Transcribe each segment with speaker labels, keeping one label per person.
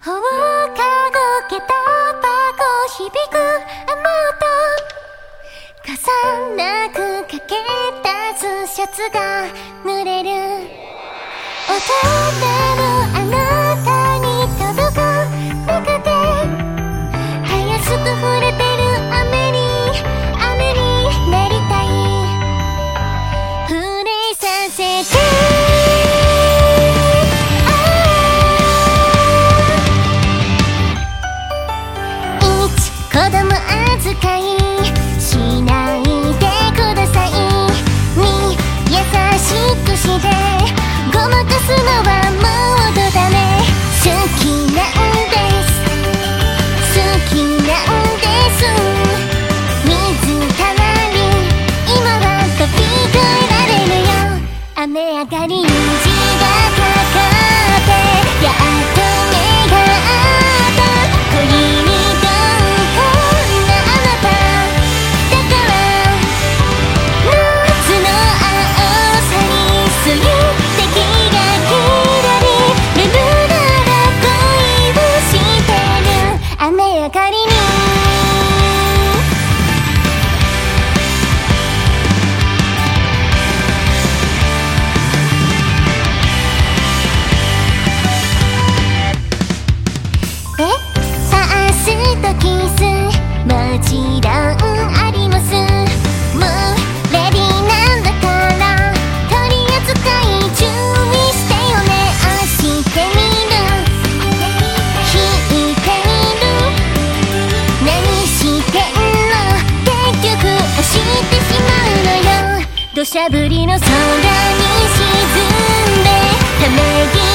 Speaker 1: 放課後下駄箱響く雨音重なくかけたスシャツが濡れる。土砂降りの空に沈んでため息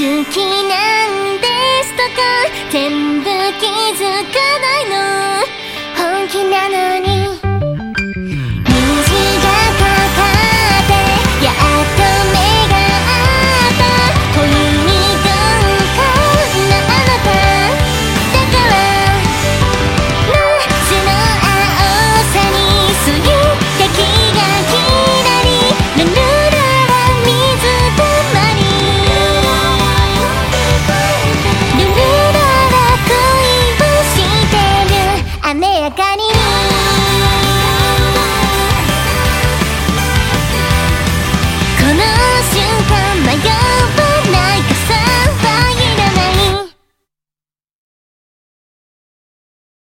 Speaker 1: 好きなんですとか全部気づくやかに